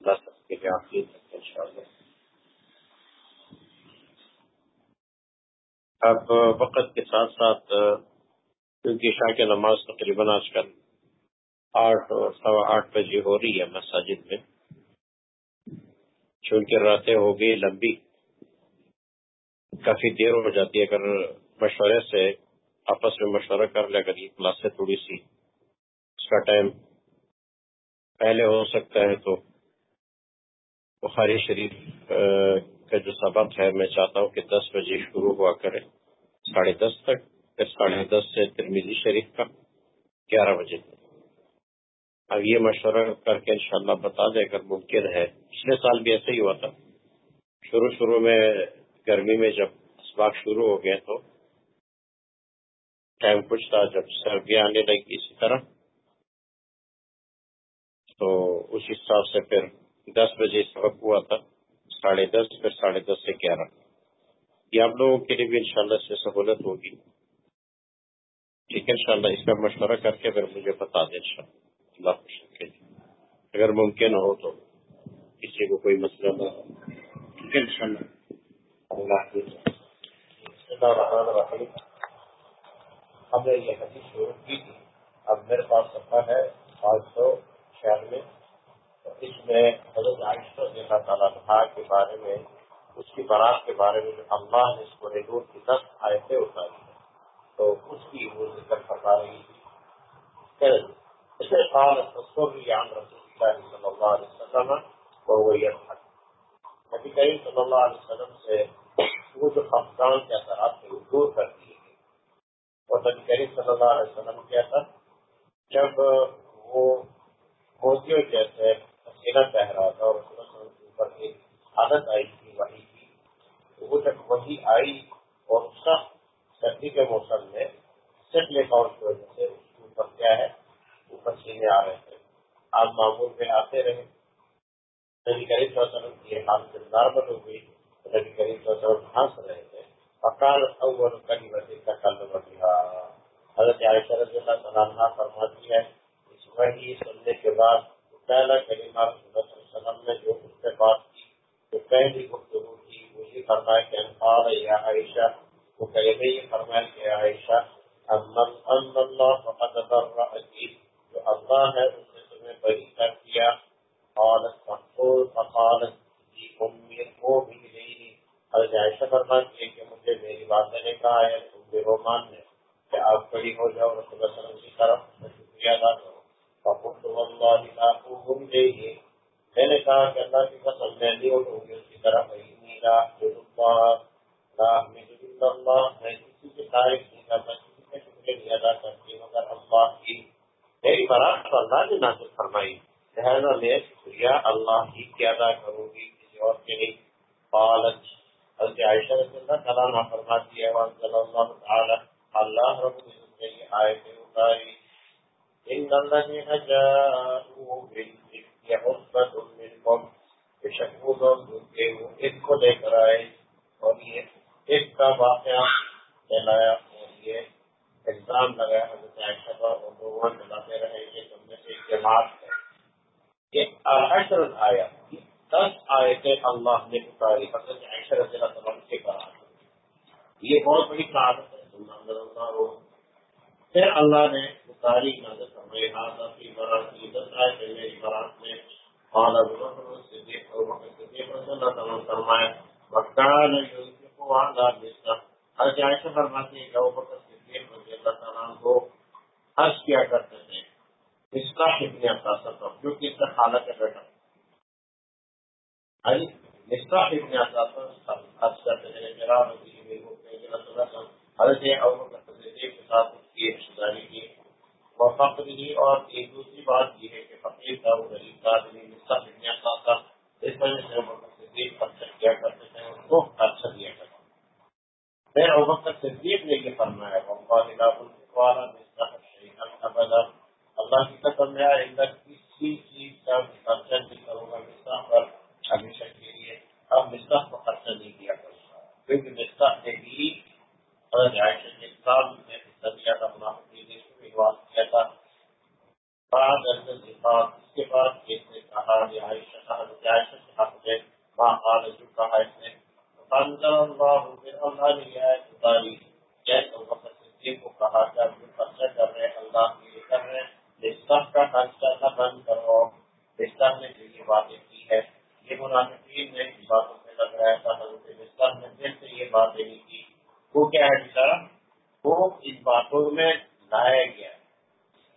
اللہ سب کے لیے آپ سکتے ان شاء اللہ اب وقت کے ساتھ ساتھ کیونکہ شاہ کی نماز تقریباً آج کل آٹھ اور سوا آٹھ بجے ہو رہی ہے مساجد میں۔ چونکہ راتیں ہو گئی لمبی، کافی دیر ہو جاتی ہے۔ اگر مشورے سے آپس میں مشورہ کر لے، اگر یہ کلاسیں تھوڑی سی اس کا ٹائم پہلے ہو سکتا ہے تو بخاری شریف کا جو سبق ہے، میں چاہتا ہوں کہ دس بجے شروع ہوا کرے۔ ساڑھے دس تک، پھر ساڑھے دس سے ترمیزی شریف کا گیارہ بجے تک۔ اب یہ مشورہ کر کے انشاءاللہ بتا دے، اگر ممکن ہے۔ پچھلے سال بھی ایسے ہی ہوا تھا۔ شروع شروع میں گرمی میں جب اسباق شروع ہو گئے تو ٹائم کچھ تھا۔ جب سردی آنے لگی اسی طرح، تو اس حساب سے پھر دس بجے سبق ہوا تھا ساڑھے دس پھر ساڑھے دس سے گیارہ۔ یہ آپ لوگوں کے لیے بھی انشاءاللہ اس سے سہولت ہوگی۔ ٹھیک ہے انشاءاللہ اس کا مشورہ کر کے پھر مجھے بتا دیں انشاءاللہ۔ اللہ خوش اگر ممکن ہو تو کسی کو کوئی مسئلہ نہ ہو۔ ٹھیک ہے اللہ ہم نے یہ حدیث شروع کی تھی۔ اب میرے پاس سفر ہے پانچ سو چھیانوے اس میں حضرت عائشہ رضی اللہ تعالیٰ کے بارے میں، اس کی برات کے بارے میں اللہ نے اس کو ریڈور کی دس آیتیں اتاری تو اس کی وہ ذکر کروا رہی تھی۔ قال تصلي عن رسول الله صلى الله عليه وسلم وهو يضحك نبی کریم صلی اللہ علیہ وسلم سے وہ جو خفقان کے اثرات تھے وہ دور کر دیے گئے۔ اور نبی کریم صلی اللہ علیہ وسلم کیا تھا؟ جب وہ موتیوں جیسے پسینہ بہ رہا تھا اور اوپر ایک عادت آئی تھی وہی کی۔ وہ جب وہی آئی اور سخت سردی کے موسم میں سٹ لے کا کی وجہ سے اس کے اوپر کیا ہے پسینے آ رہے تھے۔ آپ معمول میں آتے رہے۔ نبی کریم صلی اللہ علیہ وسلم کی حالت نارمل ہو گئی۔ نبی کریم صلی اللہ علیہ وسلم ہنس رہے تھے۔ فقال اول کلمت تکلم بها۔ حضرت عائشہ رضی اللہ تعالیٰ فرماتی ہے اس وحی سننے کے بعد پہلا کلمہ صلی اللہ علیہ وسلم نے جو اس سے بات کی، جو پہلی گفتگو کی، وہ یہ فرمایا کہ انفار یا عائشہ، وہ کلمہ یہ فرمایا کہ عائشہ، امن ان اللہ فقد ذرأتی جو اللہ ہے، اس نے تمہیں بری کر دیا۔ اور فقالت کی امید وہ بھی نہیں حضرت عائشہ فرماتی ہے کہ مجھے میری والدہ نے کہا ہے تم بے رومان نے کہ آپ بڑی ہو جاؤ، رسول اللہ علیہ وسلم کی طرف شکریہ ادا کرو۔ فقلت والله لا اقوم الیہ میں نے کہا کہ اللہ کی قسم میں نہیں اٹھوں گی اس کی طرف انی لا احمد اللہ، لا احمد اللہ، میں کسی کی تعریف نہیں کرتا کسی کے شکریہ نہیں ادا کرتی، مگر اللہ کی میری برات تو اللہ نے نازل فرمائی۔ لہٰذا میں شکریہ اللہ ہی کی ادا کروں گی، کسی اور کے نہیں۔ پالچ حضرت عائشہ رضی اللہ تعالیٰ نے فرماتی ہے صلی اللہ تعالی اللہ رب العزت نے یہ آیت اتاری الذين جاءوا بالإفك عصبة منكم لوگ وہ ایک کو لے کر آئے اور یہ ایک کا واقعہ پھیلایا اور یہ الزام لگایا حضرت عائشہ اور لوگوں چلاتے رہے یہ تم میں سے جماعت ہے۔ یہ آیا دس آئے تھے اللہ نے اتاری حضرت عائشہ رضی اللہ تعالیٰ یہ بہت بڑی شہادت ہے۔ پھر اللہ نے اتاری نظر فرمائی حاضر کی برات کی دس آئے تھے میری برات میں قال ابو بکر صدیق اور بکر صدیق رضی اللہ تعالیٰ فرمایا مکان یوسف وعلا مصر حضرت عائشہ فرماتی ہے کہ ابو بکر رضی اللہ تعالیٰ کو حج کیا کرتے تھے اس کا ابن عباس تھا جو کہ اس کا خالہ کا بیٹا مصطاح ابن عباس حج کرتے تھے یعنی میرا حضرت ابو بکر صدیق کے ساتھ اس کی رشتے داری کی۔ اور فخر کی اور ایک دوسری بات یہ ہے کہ فقیر کا وہ غریب کا تھا حصہ دنیا کا تھا، اس وجہ سے صدیق خرچہ کیا کرتے تھے، اس کو خرچہ دیا کرتے میں ابکر صدیق نے یہ فرمایا اللہ کی قسم میں آئندہ کسی چیز کا خرچہ نہیں کروں گا مصطح پر ہمیشہ کے لیے اب مصطح کو خرچہ نہیں کیا کروں کیونکہ مصطح نے بھی عائشہ کے سال میں حصہ دیا تھا منافق نے وشواس کیا تھا بعد اس کے بعد ایک نے کہا عائشہ بستر نے جو یہ باتیں کی ہے یہ منافقین نے اس باتوں میں لگایا تھا حضرت بستر نے دل سے یہ باتیں نہیں کی وہ کیا ہے بیچارا وہ اس باتوں میں لایا گیا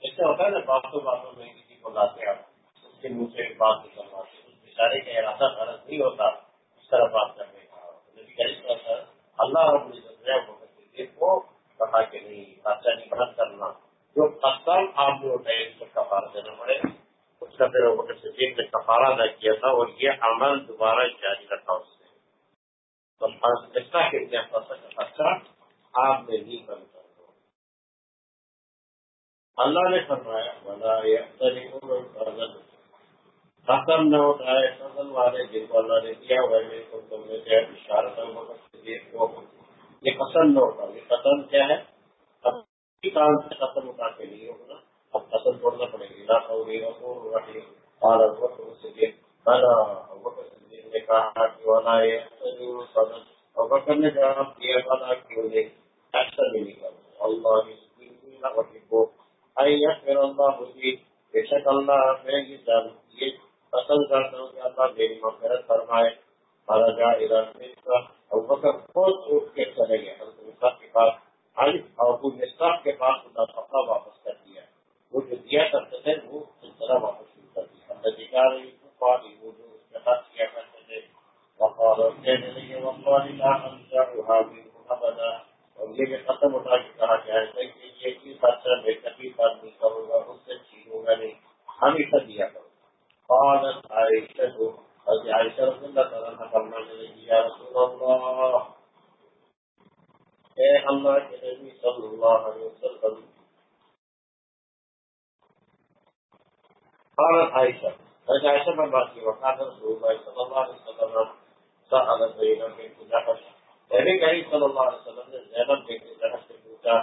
اس سے ہوتا ہے نا باتوں باتوں میں کسی کو لاتے ہیں اس کے منہ سے بات نکلواتے اس بیچارے کا ارادہ غلط نہیں ہوتا اس طرح بات کرنے کا اللہ رب کو کہا کہ نہیں خرچہ نہیں بند کرنا۔ جو قسم آپ جو ہے اس کو کفار دینا پڑے، اس کا پھر وہ صدیق نے کفارہ ادا کیا تھا اور یہ عمل دوبارہ جاری رکھا اس نے۔ تو ہاں، اس کا خرچہ آپ نے نہیں بند کر اللہ نے فرمایا بنا قسم نہ اٹھائے فضل والے جن کو اللہ نے دیا ویسے کو تم نے کیا اشارت یہ قسم نہ اٹھا یہ قسم کیا ہے؟ کام سے قسم اٹھا کے لیے ہوگا۔ اب قسم توڑنا پڑے گی نہ تو رکھے اور نے کہا کہ نے جواب دیا تھا کہ ایسا بھی نہیں اللہ پھر اللہ بے شک اللہ میں یہ جان یہ کرتا ہوں کہ اللہ میری مفرت فرمائے۔ جا ادھر خود اٹھ کے چلے گئے۔ حضرت کے پاس آئی اور وہ نصاب کے پاس اپنا کپڑا واپس کر دیا۔ وہ جو دیا کرتے تھے، وہ سلسلہ واپس شروع کر دیا۔ اللہ دکھا رہی پانی، وہ جو اس کے ساتھ کیا کرتے تھے وقال کہنے لگے وقال لا انجا ابدا اور یہ بھی ختم اٹھا کے کہا جائے کہ یہ چیز اچھا میں کبھی بات نہیں کروں گا اس سے چھینوں گا نہیں۔ ہمیشہ دیا کروں قالت عائشہ کو حضرت عائشہ رضی اللہ تعالیٰ فرمانے لگی یا رسول اللہ اے اللہ کے نبی صلی اللہ علیہ وسلم قالت عائشہ حضرت عائشہ رسول اللہ صلی اللہ علیہ وسلم سأل زینب بنت جحش، نبی کریم صلی اللہ علیہ وسلم نے زینب بنت جحش سے پوچھا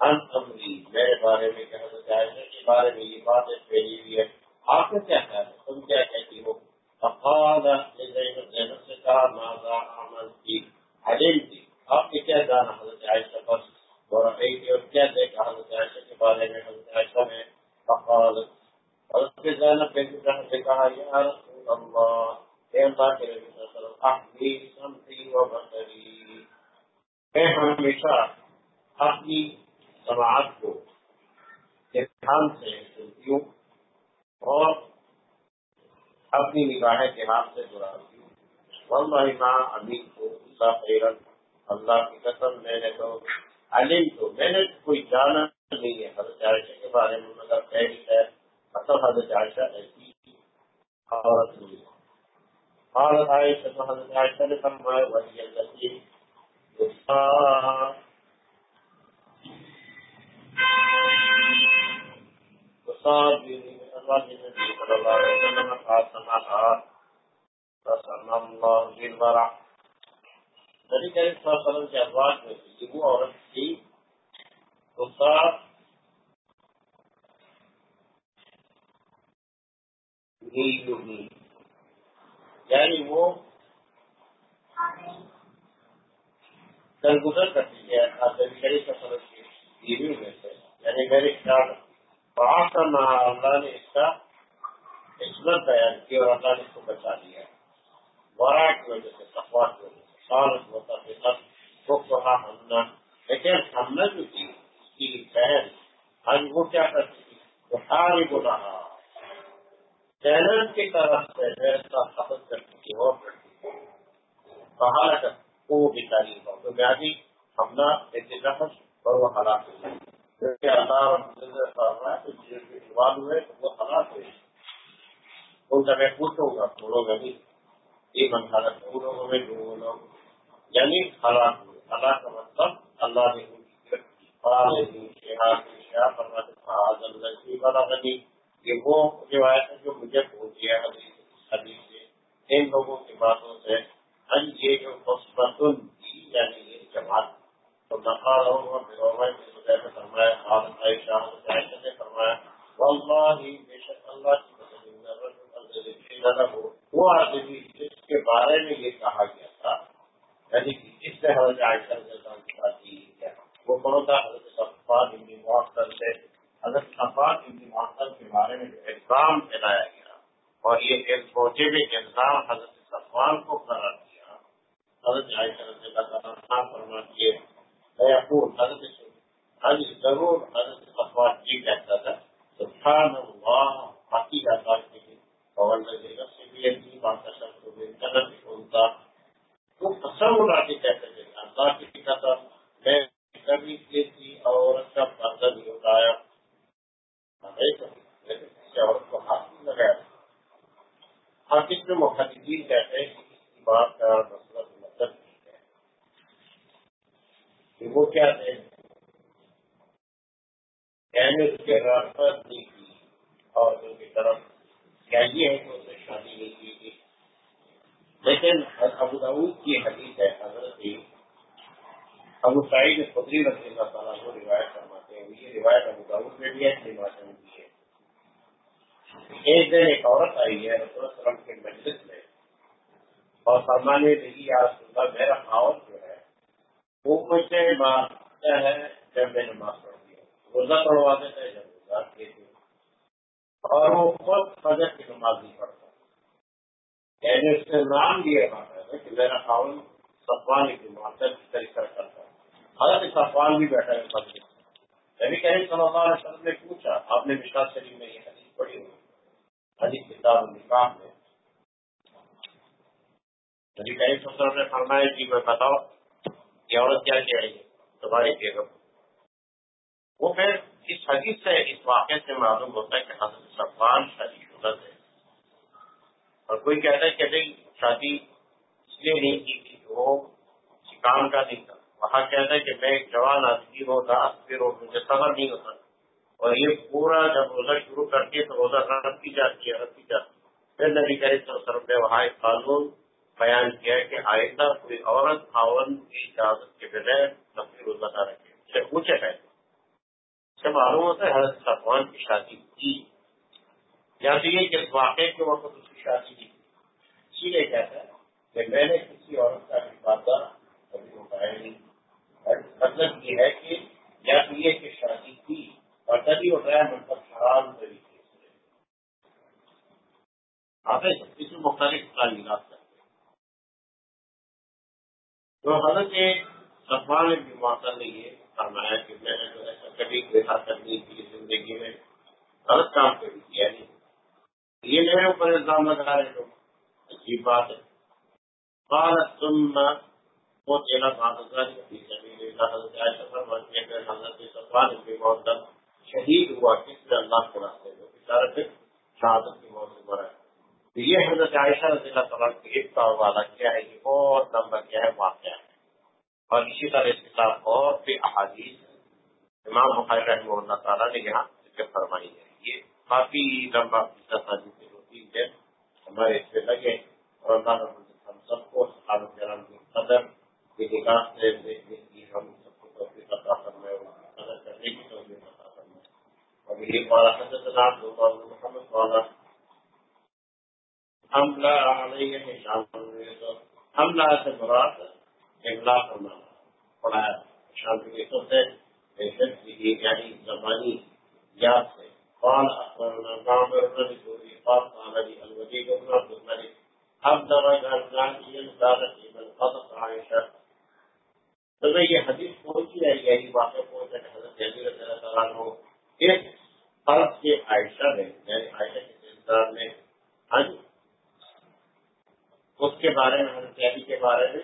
ان امری، میرے بارے میں کہ حضرت عائشہ کے بارے میں یہ بات پھیلی ہوئی ہے آپ کا کیا خیال ہے؟ تم کیا کہتی ہو فقال زینب سے کہا، ماذا عمل کی علم تھی آپ نے کیا جانا حضرت عائشہ پر؟ اور اور کیا دیکھا حضرت عائشہ کے بارے میں؟ حضرت عائشہ نے فقال، حضرت زینب بنت جحش سے کہا، یا رسول اللہ، اے اللہ کے نبی صلی اللہ علیہ وسلم، احمی سمتی و بصری۔ میں ہمیشہ، اپنی سماعت کو دھیان سے سنتی ہوں اور اپنی نگاہ کے ہاتھ سے جڑاتی ہوں واللہ ما امین کو اللہ خیرت اللہ کی قسم میں نے تو علم تو میں نے کوئی جانا نہیں ہے۔ حضرت عائشہ کے بارے میں مگر پہلی ہے اصل حضرت عائشہ ایسی عورت نہیں ہے حضرت عائشہ تو حضرت عائشہ نے فرمایا وہی اللہ نبی کریم صلی اللہ علیہ وسلم کے میں وہ عورت تھی یعنی وہ درگزر کرتی ہے نبی کریم صلی اللہ علیہ وسلم کی بیوی میں سے یعنی میرے خیال اللہ نے اس کا عزت بیان یعنی کی اور اللہ نے اس کو بچا دیا ورا کی وجہ سے تقوا کی وجہ سے سالت ہوتا تو کہا ہمنا لیکن ہم نے جو تھی اس کی بہن۔ آج وہ کیا کرتی تھی؟ وہ ساری کو رہا چیلنج کی طرف سے ایسا حفظ کرتی تھی اور کرتی تھی۔ کہا وہ بھی تعلیم ہو۔ تو میں ہمنا ایک نفس اور وہ ہلاک ہوئی۔ ہوئے وہ ہلاک ہوئے ان کا میں پوچھوں گا تھوڑوں میں نہیں ایک منظر لوگوں میں دو لوگ یعنی ہلاک ہوئے ہلاک کا مطلب اللہ نے یہ وہ روایت ہے جو مجھے پہنچی ہے، حدیث سے ان لوگوں کی باتوں سے ہم یہ جو خصوص یعنی یہ جماعت تو نفا رہوں فرمایا نے فرمایا واللہ بے شک اللہ کی وہ آدمی جس کے بارے میں یہ کہا گیا تھا یعنی کہ اس سے حضرت عائشہ کی وہ کون تھا حضرت صفات ابن معطل سے حضرت صفات ابن معطل کے بارے میں جو احکام پھیلایا گیا اور یہ ایک موجب الزام حضرت صفوان کو قرار دیا حضرت عائشہ رضی اللہ تعالیٰ فرما دیے حضرت حج ضرور حضرت صفوان جی کہتا تھا سبحان اللہ باقی اللہ کے اور بات وہ قسم اڑا کے کہتے اللہ کی قسم میں کبھی اچھا کسی عورت کا پردہ نہیں اٹھایا۔ عورت کو ہاتھ نہیں لگایا حقیقت میں کہتے ہیں کہ بات کا مسئلہ مطلب نہیں ہے۔ کہ وہ کیا تھے؟ کہنے اس کے رفت نہیں کی اور ان کی طرف کیا یہ ہے کہ اس نے شادی نہیں کی تھی لیکن ابو داود کی حدیث ہے، حضرت ابو سعید خدری رضی اللہ تعالیٰ کو روایت فرماتے ہیں۔ یہ روایت ابو داود میں بھی ہے نماز میں بھی ہے۔ ایک دن ایک عورت آئی ہے، رسول وسلم کے مجلس میں، اور فرمانے لگی آج اللہ، میرا خاون جو ہے، وہ مجھے مارتا ہے جب میں نماز پڑھتی ہوں۔ روزہ پڑھوا دیتا ہے، جب روزہ دیتی اور وہ خود فجر کی نماز نہیں پڑھتا یعنی اس نے نام دیا ہے کہ میرا خاون صفوان کی مارتا اس طریقہ کرتا ہے حضرت صفوان بھی بیٹھا ہے مجلس نبی کریم صلی اللہ علیہ وسلم نے پوچھا، آپ نے وشاس شریف میں یہ حدیث پڑھی ہوئی حدیث کتاب نکاح میں۔ نبی کریم صلی اللہ علیہ وسلم نے فرمایا جی میں بتاؤ کہ عورت کیا کہہ رہی ہے؟ تمہاری بیگم وہ پھر اس حدیث سے اس واقعے سے معلوم ہوتا ہے کہ حضرت صفان شادی شدہ ہے اور کوئی کہتا ہے کہ نہیں، شادی اس لیے نہیں کی تھی وہ کام کا نہیں تھا۔ وہاں کہتا ہے کہ میں ایک جوان آدمی ہوں نہ پھر مجھے صبر نہیں ہوتا۔ اور یہ پورا جب روزہ شروع کرتی ہے تو روزہ رکھتی جاتی ہے رکھتی جاتی پھر نبی کریم صلی اللہ علیہ وسلم نے وہاں ایک قانون بیان کیا ہے کہ آئندہ کوئی عورت خاون کی اجازت کے بغیر اپنی روزہ نہ رکھے۔ اسے اونچے ہے۔ سے معلوم ہوتا ہے حضرت صفوان کی شادی کی یا تو یہ کہ واقعے کے وقت اس کی شادی کی اسی لیے کہتا ہے کہ میں نے کسی عورت کا حفاظہ کبھی اٹھایا نہیں۔ مطلب یہ ہے کہ یا تو یہ کہ شادی کی اور تبھی اٹھایا مطلب حرام طریقے سے آپ اس میں مختلف تعلیمات کرتے ہیں تو حضرت صفوان صفان بھی موقع نے یہ فرمایا کہ میں نے جو ہے کبھی دیکھا کرنی کی زندگی میں، غلط کام کبھی کیا نہیں یہ میرے اوپر الزام لگا رہے لوگ۔ عجیب بات ہے۔ بھارت تم وہ تیرا حضرت کی موت کا شہید ہوا کس سے اللہ کے راستے جو میں بشارت شہادت کی موت سے مرا۔ ہے یہ حضرت عائشہ رضی اللہ تعالیٰ کی ایک کا والا کیا ہے یہ بہت لمبا کیا ہے؟ واقعہ۔ ہے اور اسی طرح اس کتاب اور بھی احادیث امام بخاری رحمہ اللہ تعالیٰ نے یہاں ذکر فرمائی ہے۔ یہ کافی لمبا حدیث ہوتی ہے۔ ہمارے اس پہ لگے۔ اور اللہ ہم سب کو کرم کی قدر کی نگاہ سے دیکھنے کی ہم سب کو توفیق عطا فرمائے اور قدر کرنے کی توفیق عطا فرمائے۔ اور یہ قال حدثنا عبد الله بن محمد قال حملہ علیہ ہشام حملہ سے مراد املا فرمانا پڑھایا شام کے سے یعنی زبانی یاد سے۔ قال اخبرنا معمر بن سوري قال قال لي الوليد بن عبد الملك اب درج الزانية زادت من قطع عائشة تو یہ حدیث پہنچی ہے یعنی یہی واقع پہنچا کہ حضرت علی رضی اللہ تعالیٰ عنہ اس فرض کے عائشہ میں یعنی عائشہ کے سلسلہ میں ہن اس کے بارے میں، حضرت علی کے بارے میں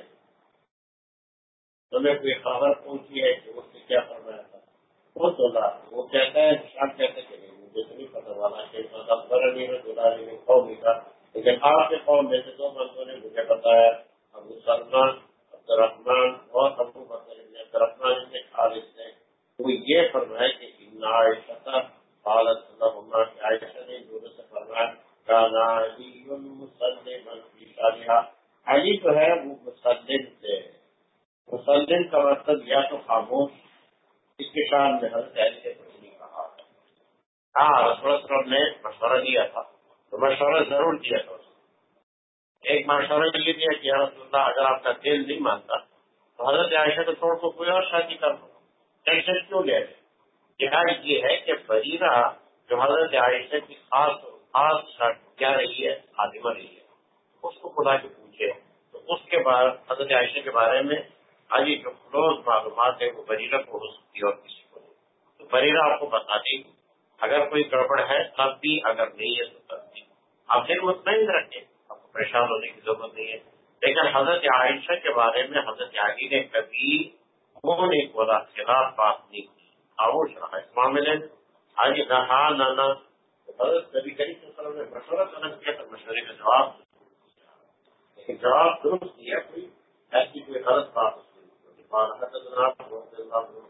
تمہیں کوئی خبر پہنچی ہے کہ اس نے کیا فرمایا تھا؟ وہ تو وہ کہتا ہے شام کہتے کہ مجھے تو نہیں پتہ والا کہ مطلب برنی میں دلہا میں قوم تھا۔ لیکن آپ کے قوم میں سے دو بندوں نے مجھے بتایا، ابو سلمان عبد الرحمان اور ابو بکر عبد الرحمان نے خالد نے وہ یہ فرمایا کہ عائشہ حالت اللہ کی عائشہ نے جو سے فرمایا، کانا علی مسلم علی جو ہے، وہ مسلم سے مسلم کا مطلب یا تو خاموش اس کے شان میں حضرت علی سے کچھ نہیں کہا ہاں رسول وسلم نے مشورہ دیا تھا۔ تو مشورہ ضرور دیا تھا۔ ایک مشورہ یہ دیا کہ رسول اللہ، اگر آپ کا دل نہیں مانتا، تو حضرت عائشہ کو چھوڑ کو کوئی اور شادی کر دو۔ ٹینشن کیوں لے رہے یہ ہے کہ بریرہ جو حضرت عائشہ کی خاص آج کیا رہی ہے خاتمہ رہی ہے۔ اس کو بلا کے پوچھے۔ تو اس کے بعد حضرت عائشہ کے بارے میں آج جو کلوز معلومات ہے وہ بریرہ کو ہو سکتی ہے اور کسی کو نہیں۔ تو بریرہ آپ کو بتا دے گی اگر کوئی گڑبڑ ہے، تب بھی اگر نہیں ہے تو تب بھی۔ آپ دل مطمئن رکھیں آپ کو پریشان ہونے کی ضرورت نہیں ہے۔ لیکن حضرت عائشہ کے بارے میں حضرت علی نے کبھی وہ نہیں بولا خلاف بات نہیں کی۔ خاموش رہا۔ اس معاملے میں آج نہ ہاں نہ نہ حضرت کبھی کئی نے مشورہ طلب کیا تو مشورے کا جواب لیکن جواب درست دیا کوئی ایسی کوئی غلط بات قال حدثنا ابو عبد الله بن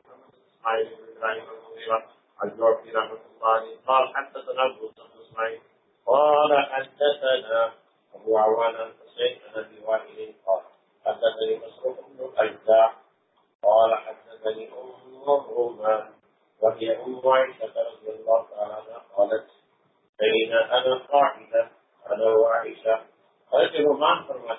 إسماعيل بن إبراهيم المغيرة الجعفي رحمه الله قال حدثنا ابو بن أبو عوان الحسين عن أبي وائل قال حدثني مسروق بن الأجدع قال حدثني أم رومان وهي أم عائشة رضي الله تعالى عنها قالت بين أنا قاعدة أنا وعائشة. قالت رومان فرمت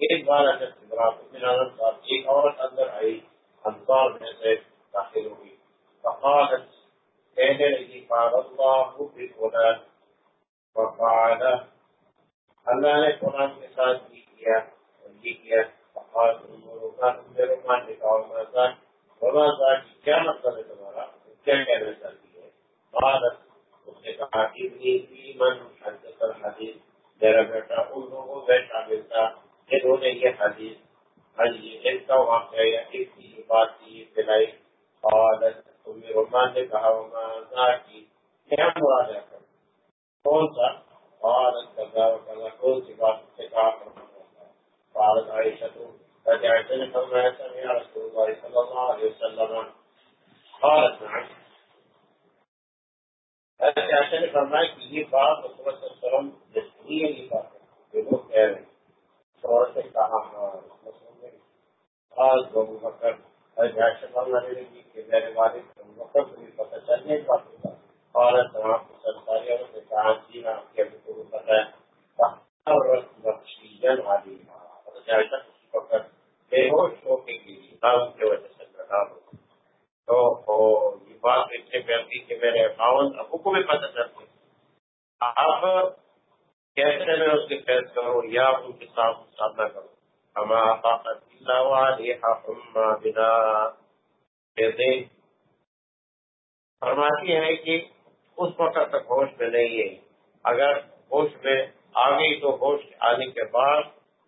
ایک بار اگر ایک عورت اندر آئی انصار میں سے داخل ہوئی۔ فقالت کہنے لگی، قال اللہ بفلان اللہ نے قرآن کے ساتھ یہ کیا یہ کیا۔ فقال کیا مطلب ہے تمہارا؟ کیا کہنا چاہتی ہے قالت اس نے کہا حدث الحدیث میرا بیٹا ان لوگوں میں شامل تھا۔ جنہوں نے یہ حدیث حج یہ ان کا واقعہ یا ایک کی بات کی پلائی قالت رحمان نے کہا کی، کیا مراد ہے؟ کون سا؟ عورت کردا کرنا کون سی بات سے کہا عورت عائشہ تو عائشہ نے فرمایا سمع رسول اللہ صلی اللہ علیہ وسلم۔ عورت عائشہ نے فرمایا کہ یہ بات رسول اللہ صلی اللہ علیہ وسلم جسمی ہے، یہ بات ہے۔ جو لوگ کہہ رہے ہیں۔ سے کہا ہاں، بابو بکر میرے والد وقت بھی پتہ چلنے کا عورت جہاں سرکاری اور کہا جی آپ کے ابھی پتہ ہے۔ بخشیجن بے ہوش ہو کے وجہ سے لگا تو یہ بات اتنے پیاری کہ میرے خاون ابو کو بھی پتہ چلتی اب کیسے میں اس کے فیض کروں یا ان کے ساتھ سامنا کروں ہمارا طاقت اللہ علیہ بنا۔ کہتے فرماتی ہے کہ اس وقت تک ہوش میں نہیں ہے۔ اگر ہوش میں آ گئی تو ہوش آنے کے بعد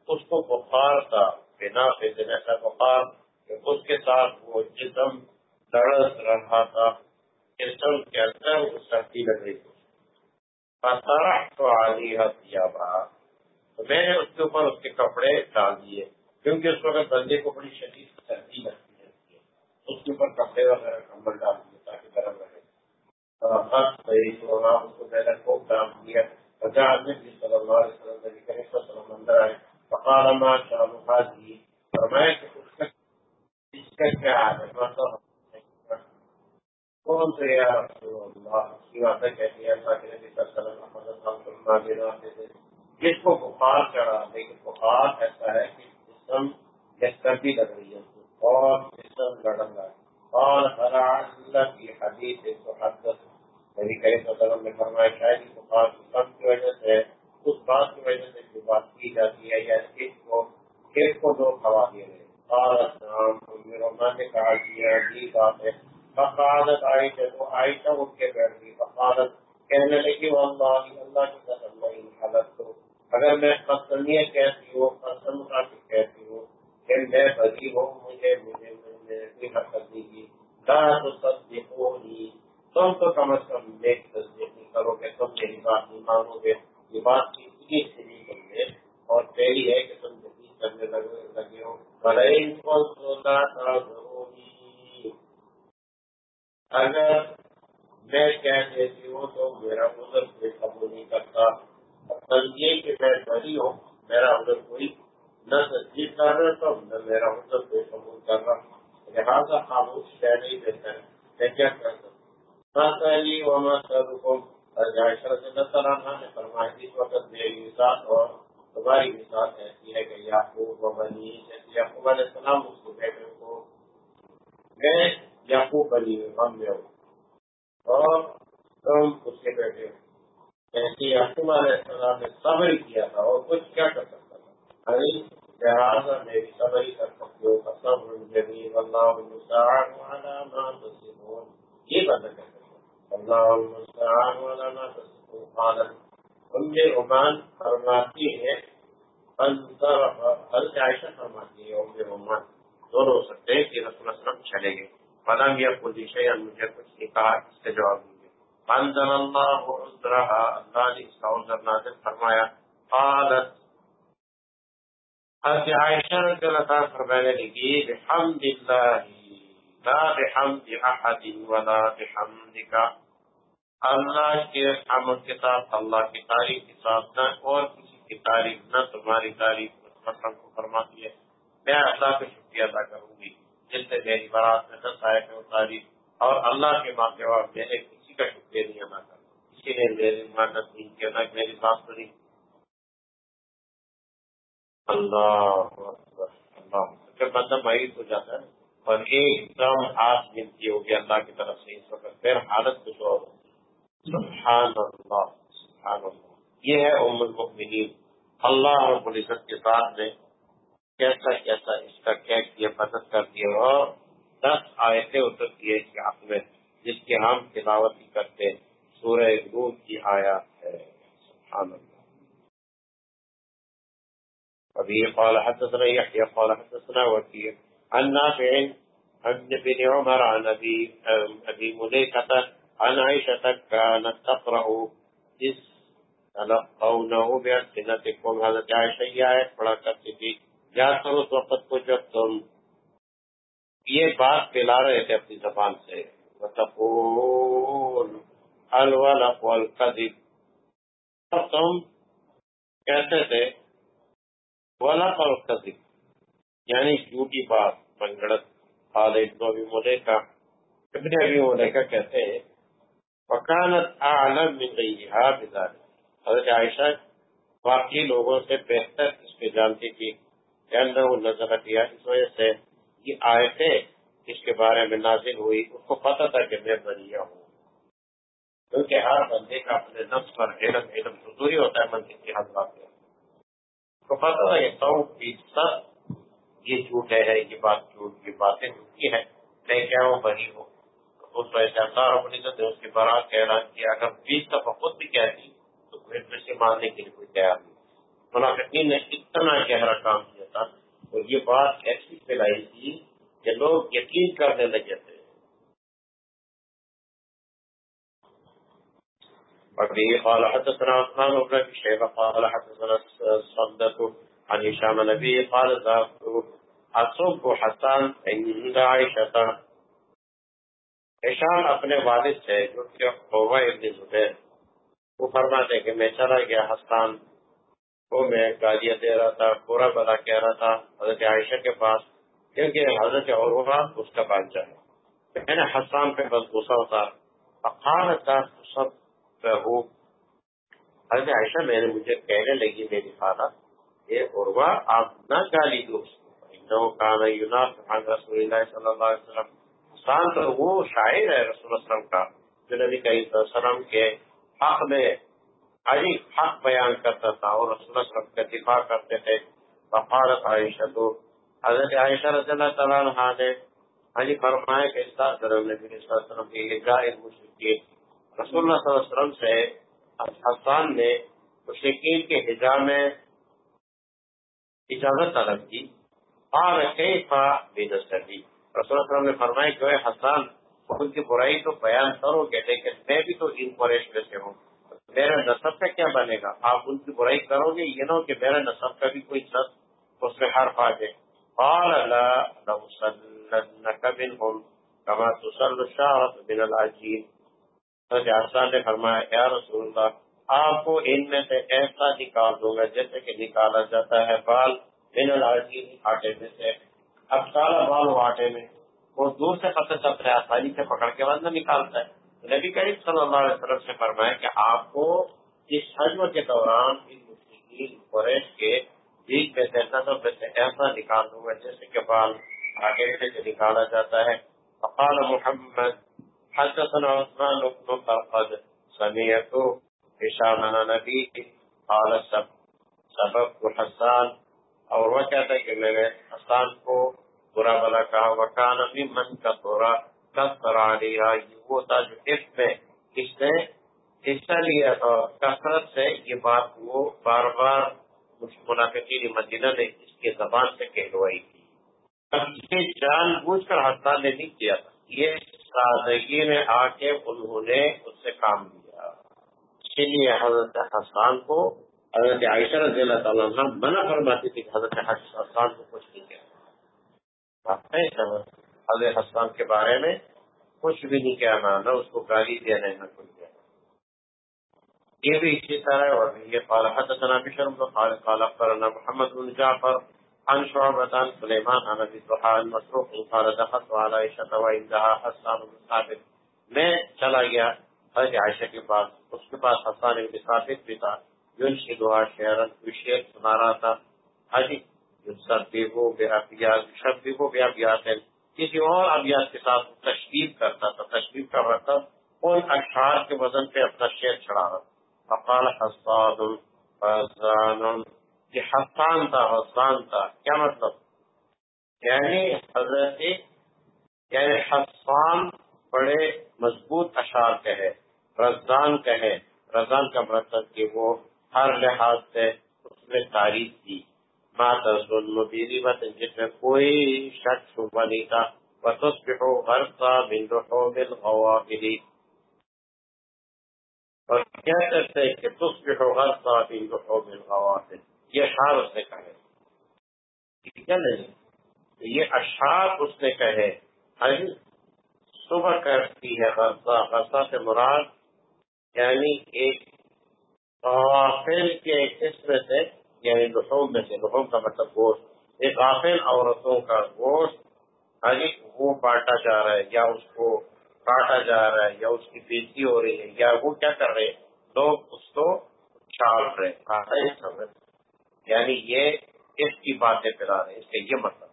اس کو بخار تھا۔ بنا ایسا بخار کہ اس کے ساتھ وہ جسم لڑس رہا تھا۔ جسم کے اندر وہ سردی لگ رہی تھی۔ تو میں نے اس کے اوپر اس کے کپڑے ڈال دیے، کیونکہ اس وقت بندے کو بڑی شدید سردی لگتی رہتی ہے۔ اس کے اوپر کپڑے وغیرہ کمبل ڈال دیے تاکہ گرم رہے۔ دیا۔ اندر آئے۔ فرمایا کہ اس کا کیا حال ہے؟ کون سے یا اللہ کی باتیں کہتی ہے اللہ کے نبی صلی اللہ علیہ وسلم جس کو بخار چڑھا، لیکن بخار ایسا ہے کہ جسم سردی لگ رہی ہے اور جسم لڑن لگا۔ اور ہر اللہ کی حدیث محدت نبی کریم صلی اللہ علیہ وسلم نے فرمایا، شاید بخار کی کم کی وجہ سے، اس بات کی وجہ سے جو بات کی جاتی ہے، یا اس کو کھیت کو دو ہوا دے رہے رحمان نے کہا کہ یہ بات ہے۔ فقالت عائشہ تو عائشہ اٹھ کے بیٹھ گئی، فقالت، کہنے لگی وہ اللہ اللہ کی قسم نہیں حالت تو، اگر میں قسمیہ کہتی ہوں قسم کا کہتی ہوں، کہ میں بری ہوں، مجھے مجھے کوئی حرکت نہیں کی تو سب دیکھو تم تو کم از کم دیکھ تصدیق نہیں کرو گے، تم میری بات نہیں مانو گے، یہ بات کی سے نہیں کریں گے اور پہلی ہے کہ تم جدید کرنے لگے ہو۔ بڑے ان کو سونا تھا ضروری اگر میں کہہ دیتی ہوں تو میرا ادھر کوئی قبول نہیں کرتا یہ کہ میں بری ہوں، میرا ادھر کوئی نہ تصدیق کر رہا تو نہ میرا ادھر کوئی قبول کر رہا لہٰذا خاموش کہہ نہیں دیتا ہے۔ میں کیا کر سکتا ہوں؟ نے فرمایا اس وقت میری مثال اور تمہاری مثال ایسی ہے کہ یعقوب و بنی جیسے یعقوب علیہ السلام اس کو بیٹے کو میں یعقوب بنی غم میں ہوں اور تم اس کے بیٹے ایسی حکم علیہ السلام نے صبر کیا تھا اور کچھ کیا کر سکتا تھا۔ لہٰذا میں بھی صبر ہی کر سکتی ہوں صبر جمیل اللہ المستعان والا ما تصفون۔ یہ بند کر سکتا اللہ المستعان والا ما تصفون۔ قال ام عمان فرماتی ہے حضرت عائشہ فرماتی ہے ام عمان دونوں ہو سکتے ہیں کہ رسول اللہ چلے گئے۔ فلم یا پوزیشن شیئا مجھے کچھ نہیں کہا، اس کے جواب دیجیے انزل اللہ عذرها. اللہ نے اس کا عذر نازل فرمایا. قالت، حضرت عائشہ رضی اللہ تعالیٰ فرمانے لگی بحمد اللہ لا بحمد احد ولا بحمدک. اللہ کے حمد کے ساتھ اللہ کی تعریف کے ساتھ نہ، اور کسی کی تعریف نہ، تمہاری تعریف کو فرماتی ہے۔ میں اللہ کا شکریہ ادا کروں گی۔ جس سے میری برات میں دس آئے میں اتاری اور اللہ کے ماں جواب میں نے کا شکریہ نہیں ادا کر کسی نے میری نہیں کیا نہ میری بات سنی اللہ اللہ جب بندہ مریض ہو جاتا ہے اور ایک دم ہاتھ گنتی ہوگی اللہ کی طرف سے، اس وقت پھر حالت کچھ اور سبحان اللہ سبحان اللہ یہ ہے ام المؤمنین۔ اللہ رب العزت کے ساتھ میں کیسا کیسا اس کا کیا کیا، مدد کر دیا اور دس آیتیں اترتی ہے اس کے حق میں جس کی ہم تلاوت کرتے سورہ نور کی آیات ہے۔ سبحان اللہ۔ ابھی قال حدثنا يحيى قال حدثنا وكيع عن نافع، عن ابن عمر، عن ابي ابي مليكه عن عائشه كانت تقرا اس تلقونه بألسنتكم حضرت عائشہ یہ آیت پڑھا کرتی تھی یاد کرو اس وقت کو جب تم یہ بات پھیلا رہے تھے اپنی زبان سے۔ وتقول، الولق والقذب تم کہتے تھے ولا پر یعنی جھوٹی بات منگڑت خالد ابھی مولے کا، ابن ابھی مولے کا کہتے ہیں، وکانت عالم من غیرها بذلك حضرت عائشہ باقی لوگوں سے بہتر اس پہ جانتی تھی نظر دیا اس وجہ سے یہ آیتیں اس کے بارے میں نازل ہوئی، اس کو پتا تھا کہ میں بنیا ہوں۔ کیونکہ ہر بندے کا اپنے نفس پر علم علم ضروری ہوتا ہے منزل کی حد بات کو پتا تھا کہ سو فیصد یہ جھوٹ ہے، یہ بات جھوٹ کی باتیں جھوٹی ہے میں کیا ہوں؟ بنی ہوں۔ اس وجہ سے اللہ رب العزت نے اس کی بارات کا اعلان کیا، اگر بیس دفعہ خود بھی کہتی تو پھر سے ماننے کے لیے کوئی تیار نہیں۔ منافقین نے اتنا گہرا کام کیا تھا، اور یہ بات ایسی پھیلائی تھی کہ لوگ یقین کرنے لگے تھے۔ قال حدثنا عثمان بن ابي شيبه قال حدثنا صدق عن هشام النبي قال ذهبت اصب حسان عند عائشه ہشام اپنے والد سے، جو کہ قوہ ابن زبیر، وہ فرماتے ہیں کہ میں چلا گیا حسان، وہ میں گالیاں دے رہا تھا، پورا بلا کہہ رہا تھا۔ حضرت عائشہ کے پاس کیونکہ حضرت عروہ اس کا بادشاہ ہے۔ میں نے حسان پہ بس غصہ ہوتا اخان کا سب ہو۔ حضرت عائشہ میں نے مجھے کہنے لگی، میری خالہ یہ عروہ، آپ نہ گالی دو کانا رسول اللہ صلی اللہ علیہ وسلم۔ حسان تو وہ شاعر ہے رسول اللہ وسلم کا، جو نبی کریم صلی اللہ علیہ وسلم کے حق میں علی حق بیان کرتا تھا اور رسول اللہ صلی کا دفاع کرتے تھے۔ بفارت عائشہ تو حضرت عائشہ رضی اللہ تعالیٰ عنہ نے علی فرمایا کہ اس طرح نبی صلی اللہ علیہ وسلم کی جائز مشرقین رسول اللہ صلی اللہ علیہ وسلم سے حسان نے مشرقین کے حجا میں اجازت طلب کی۔ اور کیفا بے دستری رسول اللہ علیہ وسلم نے فرمایا کہ حسان ان کی برائی تو بیان کرو گے، لیکن میں بھی تو ان قریش میں سے ہوں۔ میرا نصب کا کیا بنے گا؟ آپ ان کی برائی کرو گے، یہ نہ ہو کہ میرا نصب کا بھی کوئی سب اس میں ہر پا جائے۔ قال لا کما تسل بن العجین حسان نے فرمایا یا رسول اللہ، آپ کو ان میں سے ایسا نکال دوں گا جیسے کہ نکالا جاتا ہے بال بن العجین آٹے میں سے۔ اب سارا بال ہو آٹے میں، وہ دور سے پتہ چلتا ہے آسانی سے پکڑ کے بندہ نکالتا ہے۔ نبی کریم صلی اللہ علیہ وسلم سے فرمایا کہ آپ کو اس حجم کے دوران ان قریش کے بیچ میں سے نظر میں سے ایسا نکال دوں گا جیسے کہ بال آگے سے نکالا جاتا ہے۔ فقال محمد، حدثنا عثمان بن فرقد سمیت اشارنا نبی، قال سب سبب حسان، اور وہ کہتا ہے کہ میں نے حسان کو برا بلا کہا۔ وکان من کا تورا کثر لیا وہ تھا جو اس میں اس نے حصہ لیا تھا۔ کثرت سے یہ بات وہ بار بار منافقین مدینہ نے اس کے زبان سے کہلوائی تھی۔ یہ جان بوجھ کر حسان نے نہیں کیا تھا۔ یہ سادگی میں آ کے انہوں نے اس سے کام لیا۔ اسی لیے حضرت حسان کو حضرت عائشہ رضی اللہ تعالیٰ عنہ منع فرماتی تھی کہ حضرت حسان کو کچھ نہیں کیا حضرت حسان کے بارے میں کچھ بھی نہیں کہنا، نہ اس کو گالی دینا، نہ کچھ۔ یہ بھی اسی طرح اور یہ قال حدثنا بشر بن قال قال اخبرنا محمد بن جعفر عن شعبة عن سليمان عن ابي سبحان المسروق قال دخلت على عائشة وعندها حسان بن ثابت. میں چلا گیا حضرت عائشہ کے پاس، اس کے پاس حسان بن ثابت بھی تھا. ينشدها شعرا وشير سنا رہا تھا. حجی يسبحو بأبيات يشبهو بأبيات کسی اور ابیات کے ساتھ تشبیب کرتا تھا تشبیب کا مطلب ان اشعار کے وزن پہ اپنا شعر چڑھا رہا تھا. فقال حسان حسان، یہ حسان تھا حسان تھا، کیا مطلب؟ یعنی حضرت یعنی حسان بڑے مضبوط اشعار کہے رزان کہے رزان کا مطلب کہ وہ ہر لحاظ سے اس میں تعریف کی۔ مات مبیری بت جس میں کوئی شک، شبہ نہیں تھا۔ وتصبحوا غرقا من رحوم الغوافل اور کیا کرتے ہیں کہ تصبحوا غرقا من رحوم الغوافل یہ اشعار اس نے کہے۔ ٹھیک ہے نہیں جی؟ یہ اشعار اس نے کہے۔ صبح کرتی ہے غرصہ غرصہ سے مراد یعنی ایک غافل کے قسم سے یعنی لحوم میں سے۔ لحوم کا مطلب گوشت۔ ایک غافل عورتوں کا گوشت حجی وہ بانٹا جا رہا ہے یا اس کو کاٹا جا رہا ہے یا اس کی بےزتی ہو رہی ہے یا وہ کیا کر رہے لوگ اس کو چھاڑ رہے یعنی یہ اس کی باتیں پھیلا رہے اس کا یہ مطلب۔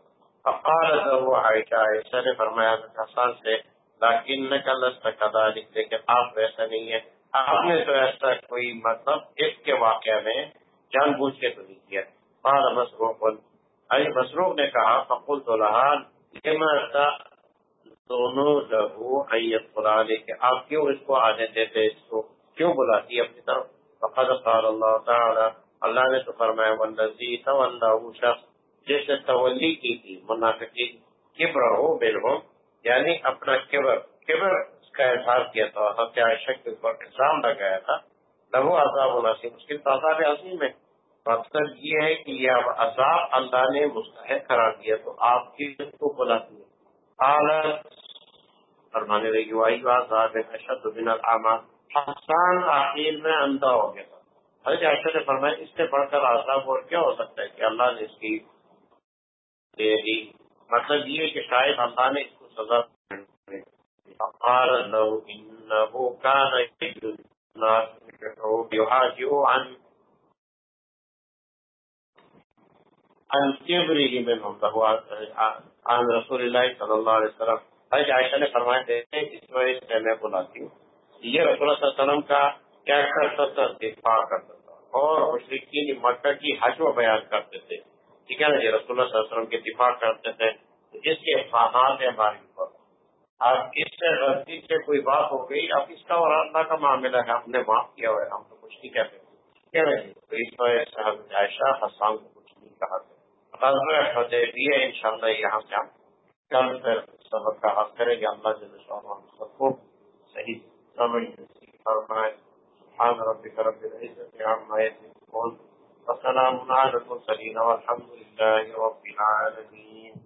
عائشہ عائشہ نے فرمایا حسان سے لاکن نقل لیکن آپ ویسا نہیں ہے آپ نے تو ایسا کوئی مطلب اس کے واقعہ میں جان بوجھ کے تو نہیں کیا۔ قال مسروق علی مسروق نے کہا فقل تو لحال دونوں لہو ایت قرآن کہ آپ کیوں اس کو آنے دیتے اس کو؟ کیوں بلاتی اپنی طرف؟ فقد قال اللہ تعالی، اللہ نے تو فرمایا، والذی تولہ شخص، جس نے تولی کی تھی منافقی کبر ہو بالہم یعنی اپنا کبر کبر اس کا اظہار کیا تھا، حضرت عائشہ کے اوپر الزام لگایا تھا، لہو عذاب مناسب اس کے تعداد عظیم ہے۔ مقصد یہ ہے کہ یہ عذاب اللہ نے مستحق قرار دیا، تو آپ کی کو بلاتی ہے حالت فرمانے لگی وائی عذاب اشد بن العامات حسان عقیل میں اندھا ہو گیا تھا۔ حضرت عائشہ نے فرمایا، اس سے بڑھ کر عذاب اور کیا ہو سکتا ہے کہ اللہ نے اس کی دے دی؟ مطلب یہ کہ شاید اللہ نے اس کو سزا فقال له إنه كان يهاجر عن عن كبره منهم له عن رسول الله صلی اللہ علیہ وسلم۔ حضرت عائشہ نے فرمایا تھے اس وجہ سے میں بلاتی ہوں۔ یہ رسول اللہ صلی اللہ علیہ وسلم کا کیا کرتا تھا دفاع کرتا تھا۔ اور مشرقین مکہ کی حج و بیان کرتے تھے۔ ٹھیک ہے نا یہ رسول اللہ صلی اللہ علیہ وسلم کے دفاع کرتے تھے۔ اس کے افہامات ہیں ہمارے اوپر۔ اب اس سے غلطی سے کوئی بات ہو گئی، اب اس کا اور اللہ کا معاملہ ہے۔ ہم نے معاف کیا ہوا ہے، ہم تو کچھ نہیں کہتے۔ کیا رہے جی؟ تو اس وجہ سے ہم عائشہ حسان کو کچھ نہیں کہا تھا۔ بھی ہے ان شاء اللہ یہاں سے ہم کل پھر سبق کا حق کریں گے۔ اللہ جل سب کو صحیح سمجھ فرمائے، سبحان ربك رب العزة عما يصفون وسلام على المرسلين والحمد لله رب العالمين